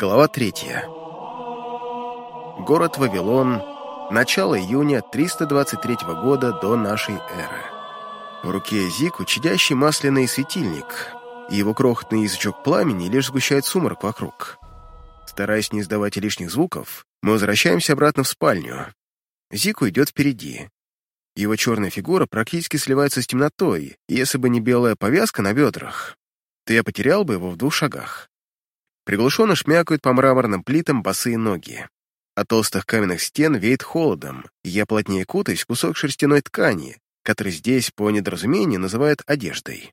Глава третья. Город Вавилон. Начало июня 323 года до нашей эры. В руке Зику чадящий масляный светильник, и его крохотный язычок пламени лишь сгущает сумрак вокруг. Стараясь не издавать лишних звуков, мы возвращаемся обратно в спальню. Зику идет впереди. Его черная фигура практически сливается с темнотой, и если бы не белая повязка на бедрах, то я потерял бы его в двух шагах. Приглушенно шмякают по мраморным плитам босые ноги. От толстых каменных стен веет холодом, и я плотнее кутаюсь в кусок шерстяной ткани, который здесь, по недоразумению, называют одеждой.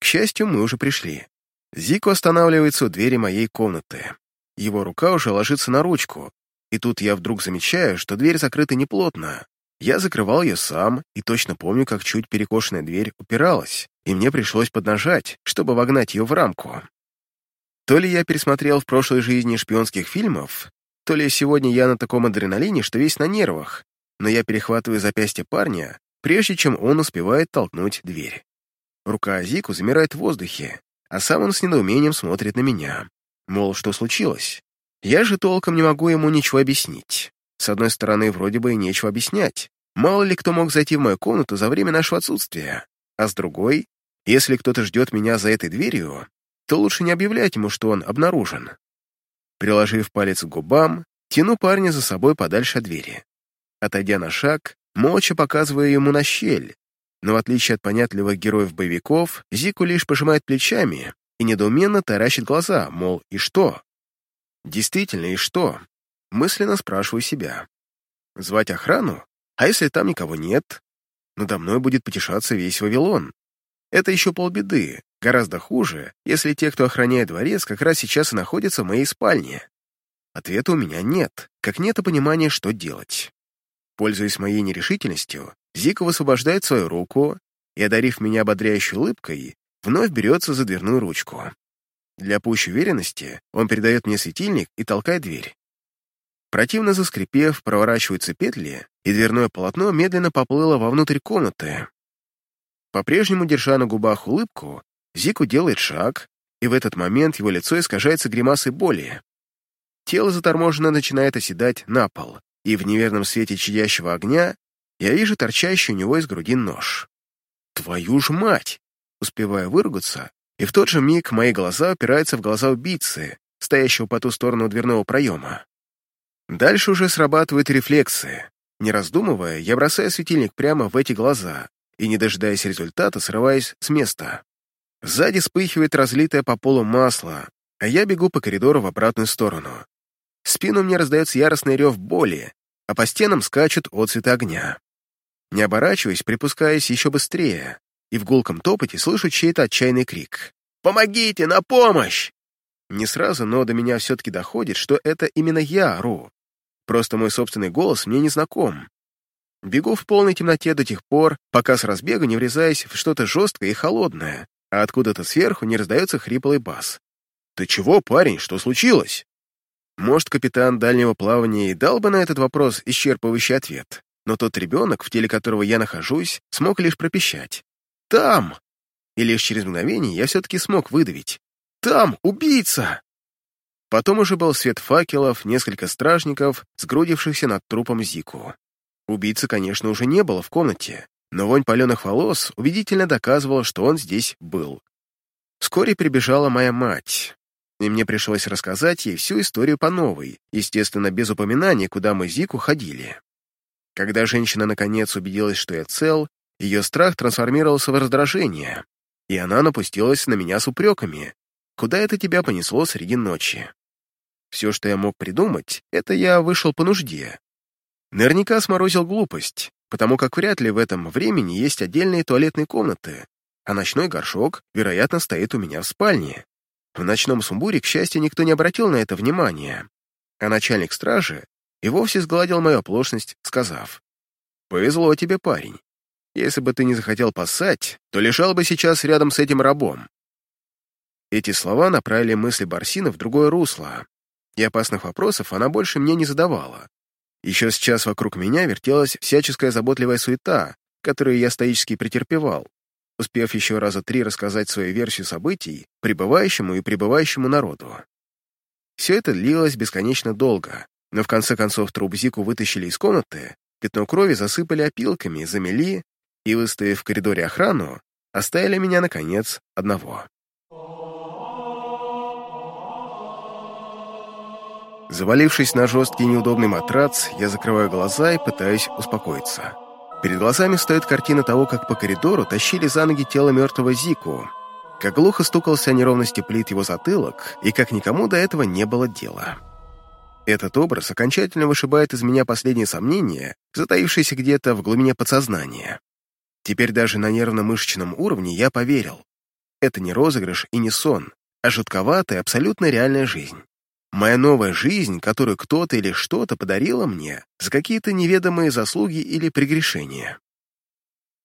К счастью, мы уже пришли. Зико останавливается у двери моей комнаты. Его рука уже ложится на ручку, и тут я вдруг замечаю, что дверь закрыта неплотно. Я закрывал ее сам и точно помню, как чуть перекошенная дверь упиралась, и мне пришлось поднажать, чтобы вогнать ее в рамку. То ли я пересмотрел в прошлой жизни шпионских фильмов, то ли сегодня я на таком адреналине, что весь на нервах, но я перехватываю запястье парня, прежде чем он успевает толкнуть дверь. Рука Азику замирает в воздухе, а сам он с недоумением смотрит на меня. Мол, что случилось? Я же толком не могу ему ничего объяснить. С одной стороны, вроде бы и нечего объяснять. Мало ли кто мог зайти в мою комнату за время нашего отсутствия. А с другой, если кто-то ждет меня за этой дверью, то лучше не объявлять ему, что он обнаружен. Приложив палец к губам, тяну парня за собой подальше от двери. Отойдя на шаг, молча показываю ему на щель, но в отличие от понятливых героев-боевиков, Зику лишь пожимает плечами и недоуменно таращит глаза, мол, и что? Действительно, и что? Мысленно спрашиваю себя. Звать охрану? А если там никого нет? Надо мной будет потешаться весь Вавилон. Это еще полбеды. Гораздо хуже, если те, кто охраняет дворец, как раз сейчас и находятся в моей спальне. Ответа у меня нет, как нет и понимания, что делать. Пользуясь моей нерешительностью, Зика высвобождает свою руку и, одарив меня ободряющей улыбкой, вновь берется за дверную ручку. Для пущей уверенности он передает мне светильник и толкает дверь. Противно заскрипев, проворачиваются петли, и дверное полотно медленно поплыло вовнутрь комнаты. По-прежнему, держа на губах улыбку, Зику делает шаг, и в этот момент его лицо искажается гримасой боли. Тело заторможенно начинает оседать на пол, и в неверном свете чадящего огня я вижу торчащий у него из груди нож. «Твою ж мать!» Успеваю выругаться, и в тот же миг мои глаза опираются в глаза убийцы, стоящего по ту сторону дверного проема. Дальше уже срабатывают рефлексы. Не раздумывая, я бросаю светильник прямо в эти глаза и, не дожидаясь результата, срываюсь с места. Сзади вспыхивает разлитое по полу масло, а я бегу по коридору в обратную сторону. Спину мне раздается яростный рев боли, а по стенам скачут отцветы огня. Не оборачиваясь, припускаясь еще быстрее, и в гулком топоте слышу чей-то отчаянный крик. «Помогите! На помощь!» Не сразу, но до меня все-таки доходит, что это именно я ору. Просто мой собственный голос мне не знаком. Бегу в полной темноте до тех пор, пока с разбега не врезаясь в что-то жесткое и холодное, а откуда-то сверху не раздается хриплый бас. «Ты чего, парень, что случилось?» Может, капитан дальнего плавания и дал бы на этот вопрос исчерпывающий ответ, но тот ребенок, в теле которого я нахожусь, смог лишь пропищать. «Там!» И лишь через мгновение я все-таки смог выдавить. «Там! Убийца!» Потом уже был свет факелов, несколько стражников, сгрудившихся над трупом Зику. Убийцы, конечно, уже не было в комнате, но вонь паленых волос убедительно доказывала, что он здесь был. Вскоре прибежала моя мать, и мне пришлось рассказать ей всю историю по новой, естественно, без упоминания, куда мы с Зику ходили. Когда женщина наконец убедилась, что я цел, ее страх трансформировался в раздражение, и она напустилась на меня с упреками. «Куда это тебя понесло среди ночи?» Все, что я мог придумать, это я вышел по нужде. Наверняка сморозил глупость, потому как вряд ли в этом времени есть отдельные туалетные комнаты, а ночной горшок, вероятно, стоит у меня в спальне. В ночном сумбуре, к счастью, никто не обратил на это внимания, а начальник стражи и вовсе сгладил мою оплошность, сказав, «Повезло тебе, парень. Если бы ты не захотел поссать, то лежал бы сейчас рядом с этим рабом». Эти слова направили мысли Барсина в другое русло, и опасных вопросов она больше мне не задавала, еще сейчас вокруг меня вертелась всяческая заботливая суета, которую я стоически претерпевал, успев еще раза три рассказать свою версию событий прибывающему и прибывающему народу. Все это длилось бесконечно долго, но в конце концов труп Зику вытащили из комнаты, пятно крови засыпали опилками, замели и, выставив в коридоре охрану, оставили меня, наконец, одного. Завалившись на жесткий неудобный матрац, я закрываю глаза и пытаюсь успокоиться. Перед глазами стоит картина того, как по коридору тащили за ноги тело мертвого Зику, как глухо стукался о неровности плит его затылок, и как никому до этого не было дела. Этот образ окончательно вышибает из меня последние сомнения, затаившиеся где-то в глубине подсознания. Теперь даже на нервно-мышечном уровне я поверил. Это не розыгрыш и не сон, а жутковатая, абсолютно реальная жизнь. Моя новая жизнь, которую кто-то или что-то подарило мне за какие-то неведомые заслуги или прегрешения.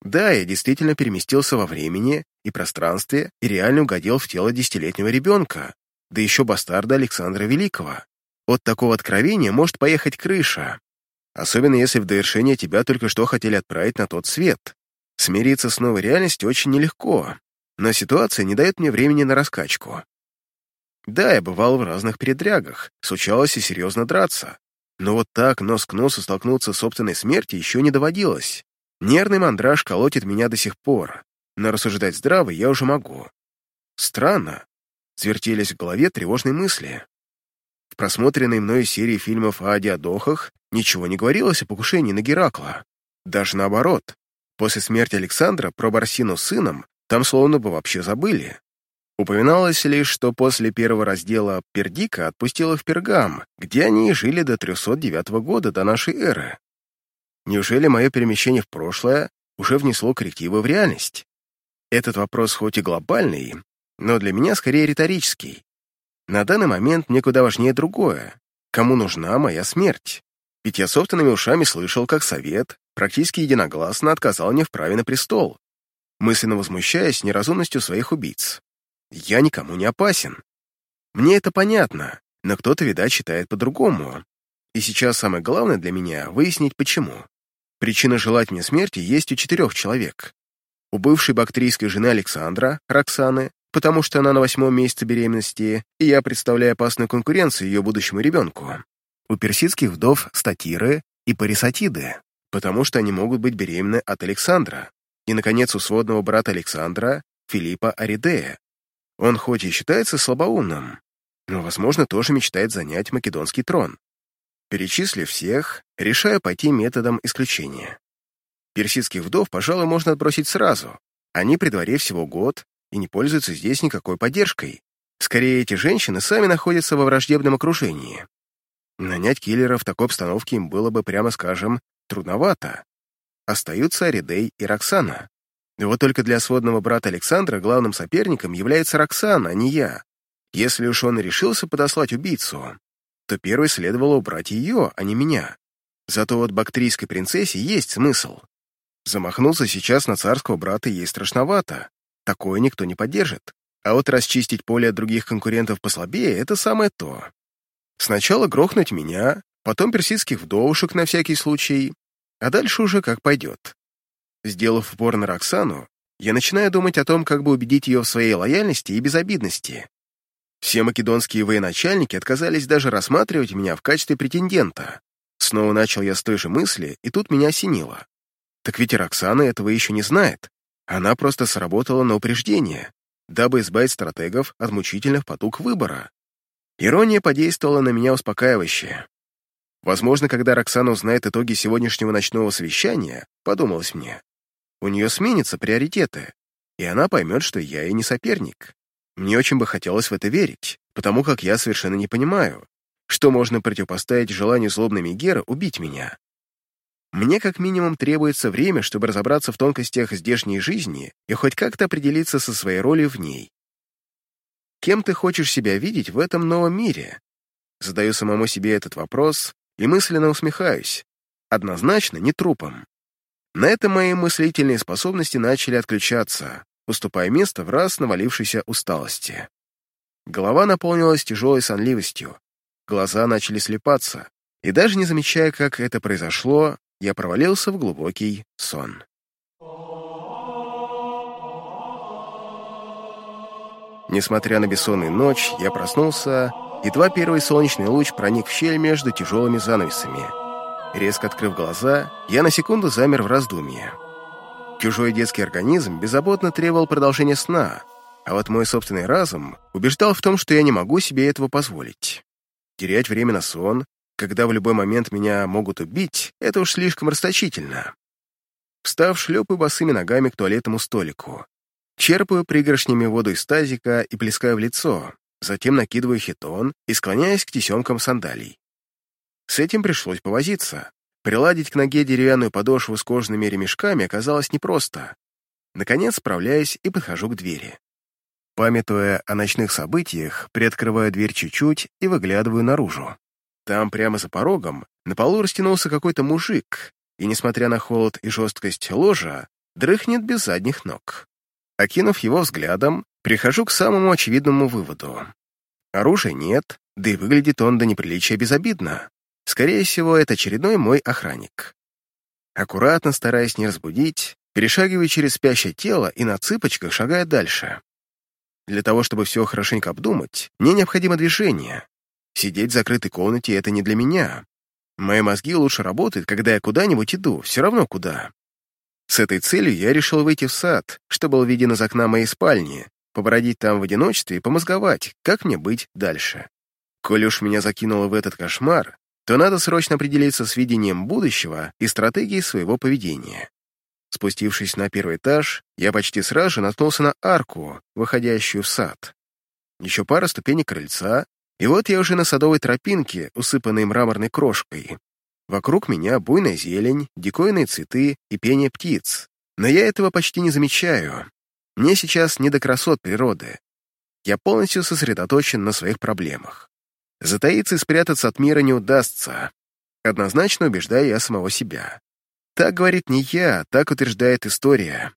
Да, я действительно переместился во времени и пространстве и реально угодил в тело десятилетнего ребенка, да еще бастарда Александра Великого. От такого откровения может поехать крыша, особенно если в довершение тебя только что хотели отправить на тот свет. Смириться с новой реальностью очень нелегко, но ситуация не дает мне времени на раскачку. Да, я бывал в разных передрягах, случалось и серьезно драться. Но вот так нос к носу столкнуться с собственной смертью еще не доводилось. Нервный мандраж колотит меня до сих пор, но рассуждать здраво я уже могу. Странно. Свертелись в голове тревожные мысли. В просмотренной мною серии фильмов о диадохах ничего не говорилось о покушении на Геракла. Даже наоборот. После смерти Александра про Барсину с сыном там словно бы вообще забыли. Упоминалось лишь, что после первого раздела Пердика отпустила в Пергам, где они жили до 309 года до нашей эры. Неужели мое перемещение в прошлое уже внесло коррективы в реальность? Этот вопрос хоть и глобальный, но для меня скорее риторический. На данный момент мне куда важнее другое. Кому нужна моя смерть? Ведь я собственными ушами слышал, как совет практически единогласно отказал мне в праве на престол, мысленно возмущаясь неразумностью своих убийц. Я никому не опасен. Мне это понятно, но кто-то, видать, считает по-другому. И сейчас самое главное для меня — выяснить, почему. Причина желать мне смерти есть у четырех человек. У бывшей бактрийской жены Александра, Роксаны, потому что она на восьмом месяце беременности, и я представляю опасную конкуренцию ее будущему ребенку. У персидских вдов Статиры и Парисатиды, потому что они могут быть беременны от Александра. И, наконец, у сводного брата Александра, Филиппа Аридея, он хоть и считается слабоумным, но, возможно, тоже мечтает занять македонский трон. Перечислив всех, решаю пойти методом исключения. Персидских вдов, пожалуй, можно отбросить сразу. Они при дворе всего год и не пользуются здесь никакой поддержкой. Скорее, эти женщины сами находятся во враждебном окружении. Нанять киллера в такой обстановке им было бы, прямо скажем, трудновато. Остаются Аридей и Роксана. Вот только для сводного брата Александра главным соперником является Роксана, а не я. Если уж он решился подослать убийцу, то первой следовало убрать ее, а не меня. Зато вот бактрийской принцессе есть смысл. Замахнуться сейчас на царского брата ей страшновато. Такое никто не поддержит. А вот расчистить поле от других конкурентов послабее — это самое то. Сначала грохнуть меня, потом персидских вдовушек на всякий случай, а дальше уже как пойдет. Сделав упор на Роксану, я начинаю думать о том, как бы убедить ее в своей лояльности и безобидности. Все македонские военачальники отказались даже рассматривать меня в качестве претендента. Снова начал я с той же мысли, и тут меня осенило. Так ведь Роксана этого еще не знает. Она просто сработала на упреждение, дабы избавить стратегов от мучительных потуг выбора. Ирония подействовала на меня успокаивающе. Возможно, когда Роксана узнает итоги сегодняшнего ночного совещания, подумалось мне, у нее сменятся приоритеты, и она поймет, что я ей не соперник. Мне очень бы хотелось в это верить, потому как я совершенно не понимаю, что можно противопоставить желанию злобной Мегера убить меня. Мне как минимум требуется время, чтобы разобраться в тонкостях здешней жизни и хоть как-то определиться со своей ролью в ней. Кем ты хочешь себя видеть в этом новом мире? Задаю самому себе этот вопрос и мысленно усмехаюсь. Однозначно не трупом. На этом мои мыслительные способности начали отключаться, уступая место в раз навалившейся усталости. Голова наполнилась тяжелой сонливостью, глаза начали слепаться, и даже не замечая, как это произошло, я провалился в глубокий сон. Несмотря на бессонную ночь, я проснулся едва первый солнечный луч проник в щель между тяжелыми занавесами. Резко открыв глаза, я на секунду замер в раздумье. Чужой детский организм беззаботно требовал продолжения сна, а вот мой собственный разум убеждал в том, что я не могу себе этого позволить. Терять время на сон, когда в любой момент меня могут убить, это уж слишком расточительно. Встав, шлепаю босыми ногами к туалетному столику. Черпаю пригоршнями воду из тазика и плескаю в лицо, затем накидываю хитон и склоняюсь к тесемкам сандалий. С этим пришлось повозиться. Приладить к ноге деревянную подошву с кожаными ремешками оказалось непросто. Наконец справляюсь и подхожу к двери. Памятуя о ночных событиях, приоткрываю дверь чуть-чуть и выглядываю наружу. Там, прямо за порогом, на полу растянулся какой-то мужик, и, несмотря на холод и жесткость ложа, дрыхнет без задних ног. Окинув его взглядом, прихожу к самому очевидному выводу. Оружия нет, да и выглядит он до неприличия безобидно. Скорее всего, это очередной мой охранник. Аккуратно, стараясь не разбудить, перешагиваю через спящее тело и на цыпочках шагая дальше. Для того, чтобы все хорошенько обдумать, мне необходимо движение. Сидеть в закрытой комнате — это не для меня. Мои мозги лучше работают, когда я куда-нибудь иду, все равно куда. С этой целью я решил выйти в сад, что был виден из окна моей спальни, побродить там в одиночестве и помозговать, как мне быть дальше. Коль уж меня закинуло в этот кошмар, то надо срочно определиться с видением будущего и стратегией своего поведения. Спустившись на первый этаж, я почти сразу же наткнулся на арку, выходящую в сад. Еще пара ступенек крыльца, и вот я уже на садовой тропинке, усыпанной мраморной крошкой. Вокруг меня буйная зелень, дикойные цветы и пение птиц. Но я этого почти не замечаю. Мне сейчас не до красот природы. Я полностью сосредоточен на своих проблемах. Затаиться и спрятаться от мира не удастся. Однозначно убеждаю я самого себя. Так говорит не я, так утверждает история.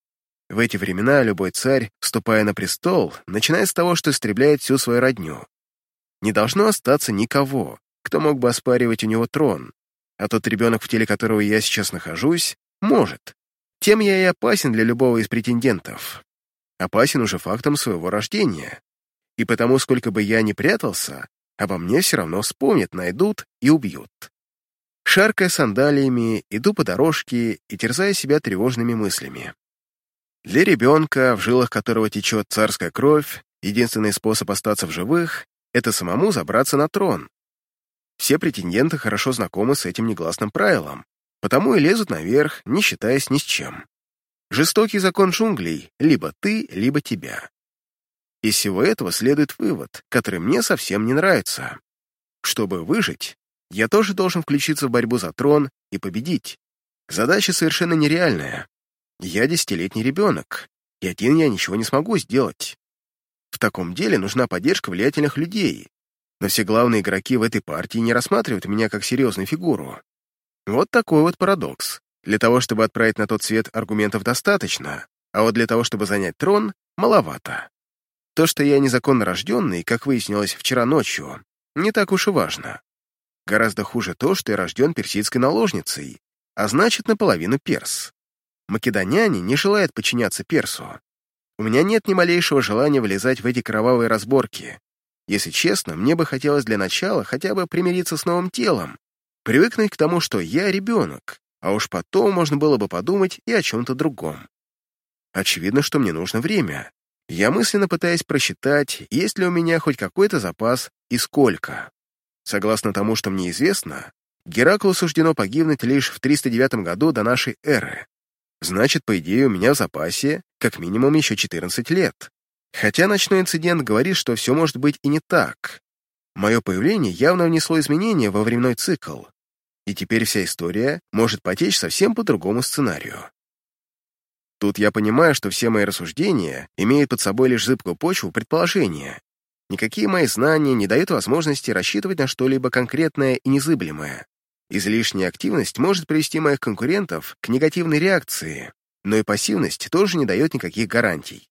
В эти времена любой царь, вступая на престол, начинает с того, что истребляет всю свою родню. Не должно остаться никого, кто мог бы оспаривать у него трон, а тот ребенок, в теле которого я сейчас нахожусь, может. Тем я и опасен для любого из претендентов. Опасен уже фактом своего рождения. И потому, сколько бы я ни прятался, обо мне все равно вспомнят, найдут и убьют. Шаркая сандалиями, иду по дорожке и терзая себя тревожными мыслями. Для ребенка, в жилах которого течет царская кровь, единственный способ остаться в живых — это самому забраться на трон. Все претенденты хорошо знакомы с этим негласным правилом, потому и лезут наверх, не считаясь ни с чем. Жестокий закон джунглей — либо ты, либо тебя. Из всего этого следует вывод, который мне совсем не нравится. Чтобы выжить, я тоже должен включиться в борьбу за трон и победить. Задача совершенно нереальная. Я десятилетний ребенок, и один я ничего не смогу сделать. В таком деле нужна поддержка влиятельных людей, но все главные игроки в этой партии не рассматривают меня как серьезную фигуру. Вот такой вот парадокс. Для того, чтобы отправить на тот свет аргументов достаточно, а вот для того, чтобы занять трон, маловато. То, что я незаконно рожденный, как выяснилось вчера ночью, не так уж и важно. Гораздо хуже то, что я рожден персидской наложницей, а значит, наполовину перс. Македоняне не желают подчиняться персу. У меня нет ни малейшего желания влезать в эти кровавые разборки, если честно, мне бы хотелось для начала хотя бы примириться с новым телом, привыкнуть к тому, что я ребенок, а уж потом можно было бы подумать и о чем-то другом. Очевидно, что мне нужно время. Я мысленно пытаюсь просчитать, есть ли у меня хоть какой-то запас и сколько. Согласно тому, что мне известно, Гераклу суждено погибнуть лишь в 309 году до нашей эры. Значит, по идее, у меня в запасе как минимум еще 14 лет. Хотя ночной инцидент говорит, что все может быть и не так. Мое появление явно внесло изменения во временной цикл, и теперь вся история может потечь совсем по другому сценарию. Тут я понимаю, что все мои рассуждения имеют под собой лишь зыбкую почву предположения. Никакие мои знания не дают возможности рассчитывать на что-либо конкретное и незыблемое. Излишняя активность может привести моих конкурентов к негативной реакции, но и пассивность тоже не дает никаких гарантий.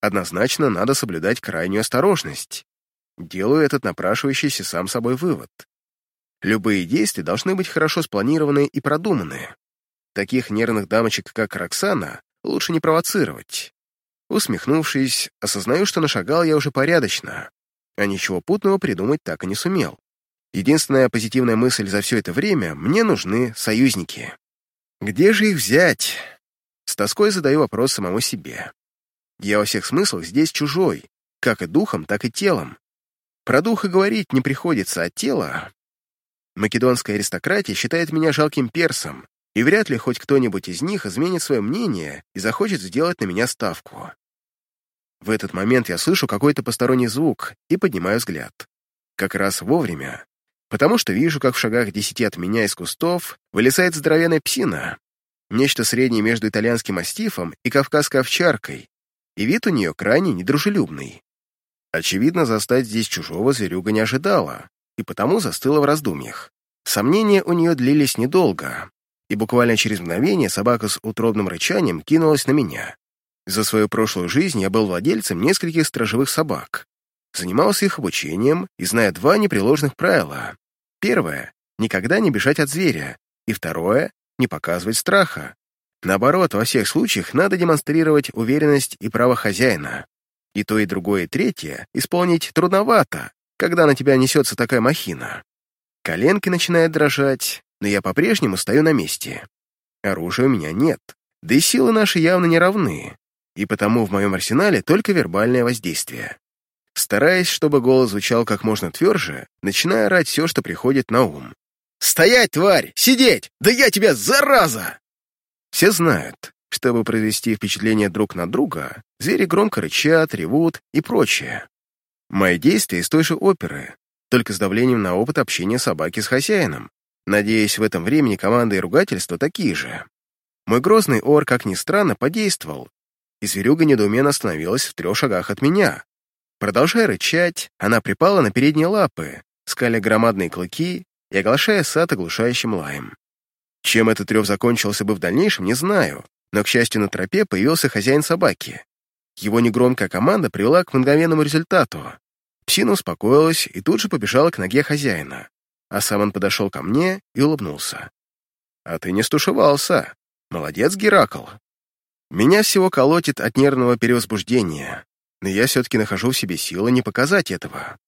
Однозначно надо соблюдать крайнюю осторожность. Делаю этот напрашивающийся сам собой вывод. Любые действия должны быть хорошо спланированы и продуманы. Таких нервных дамочек, как Роксана, лучше не провоцировать. Усмехнувшись, осознаю, что нашагал я уже порядочно. а ничего путного придумать так и не сумел. Единственная позитивная мысль за все это время — мне нужны союзники. Где же их взять? С тоской задаю вопрос самому себе. Я во всех смыслах здесь чужой, как и духом, так и телом. Про духа говорить не приходится, а тело... Македонская аристократия считает меня жалким персом, и вряд ли хоть кто-нибудь из них изменит свое мнение и захочет сделать на меня ставку. В этот момент я слышу какой-то посторонний звук и поднимаю взгляд. Как раз вовремя, потому что вижу, как в шагах десяти от меня из кустов вылезает здоровенная псина, нечто среднее между итальянским мастифом и кавказской овчаркой, и вид у нее крайне недружелюбный. Очевидно, застать здесь чужого зверюга не ожидала, и потому застыла в раздумьях. Сомнения у нее длились недолго, и буквально через мгновение собака с утробным рычанием кинулась на меня. За свою прошлую жизнь я был владельцем нескольких стражевых собак, занимался их обучением и зная два непреложных правила. Первое — никогда не бежать от зверя, и второе — не показывать страха. Наоборот, во всех случаях надо демонстрировать уверенность и право хозяина. И то, и другое, и третье исполнить трудновато, когда на тебя несется такая махина. Коленки начинают дрожать, но я по-прежнему стою на месте. Оружия у меня нет, да и силы наши явно не равны, и потому в моем арсенале только вербальное воздействие. Стараясь, чтобы голос звучал как можно тверже, начинаю орать все, что приходит на ум. «Стоять, тварь! Сидеть! Да я тебя, зараза!» Все знают, чтобы произвести впечатление друг на друга, звери громко рычат, ревут и прочее. Мои действия из той же оперы, только с давлением на опыт общения собаки с хозяином. Надеюсь, в этом времени команды и ругательства такие же. Мой грозный ор, как ни странно, подействовал, и зверюга недоуменно остановилась в трех шагах от меня. Продолжая рычать, она припала на передние лапы, скаля громадные клыки и оглашая сад оглушающим лаем. Чем этот рев закончился бы в дальнейшем, не знаю, но, к счастью, на тропе появился хозяин собаки. Его негромкая команда привела к мгновенному результату. Псина успокоилась и тут же побежала к ноге хозяина, а сам он подошел ко мне и улыбнулся. «А ты не стушевался. Молодец, Геракл. Меня всего колотит от нервного перевозбуждения, но я все-таки нахожу в себе силы не показать этого.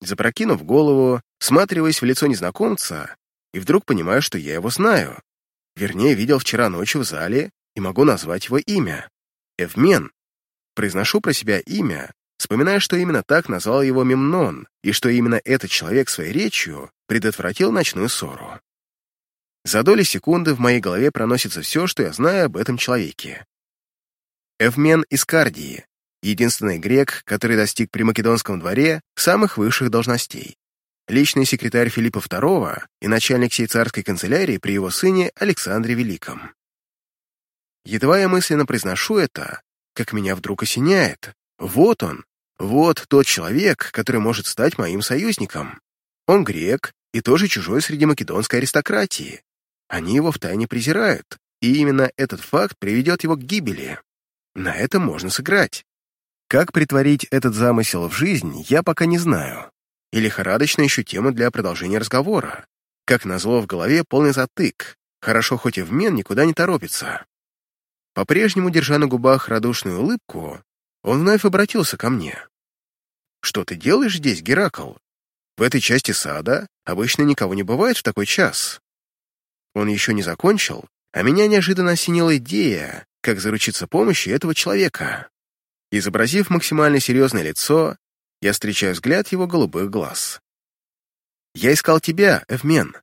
Запрокинув голову, сматриваясь в лицо незнакомца, и вдруг понимаю, что я его знаю. Вернее, видел вчера ночью в зале и могу назвать его имя. Эвмен. Произношу про себя имя, вспоминая, что именно так назвал его Мемнон, и что именно этот человек своей речью предотвратил ночную ссору. За доли секунды в моей голове проносится все, что я знаю об этом человеке. Эвмен из Кардии, единственный грек, который достиг при Македонском дворе самых высших должностей. Личный секретарь Филиппа II и начальник всей царской канцелярии при его сыне Александре Великом. Едва я мысленно произношу это, как меня вдруг осеняет. Вот он, вот тот человек, который может стать моим союзником. Он грек и тоже чужой среди македонской аристократии. Они его втайне презирают, и именно этот факт приведет его к гибели. На этом можно сыграть. Как притворить этот замысел в жизнь, я пока не знаю. И лихорадочно ищу тему для продолжения разговора. Как назло в голове полный затык. Хорошо, хоть и вмен никуда не торопится. По-прежнему, держа на губах радушную улыбку, он вновь обратился ко мне. «Что ты делаешь здесь, Геракл? В этой части сада обычно никого не бывает в такой час». Он еще не закончил, а меня неожиданно осенила идея, как заручиться помощью этого человека. Изобразив максимально серьезное лицо, я встречаю взгляд его голубых глаз. «Я искал тебя, Эвмен.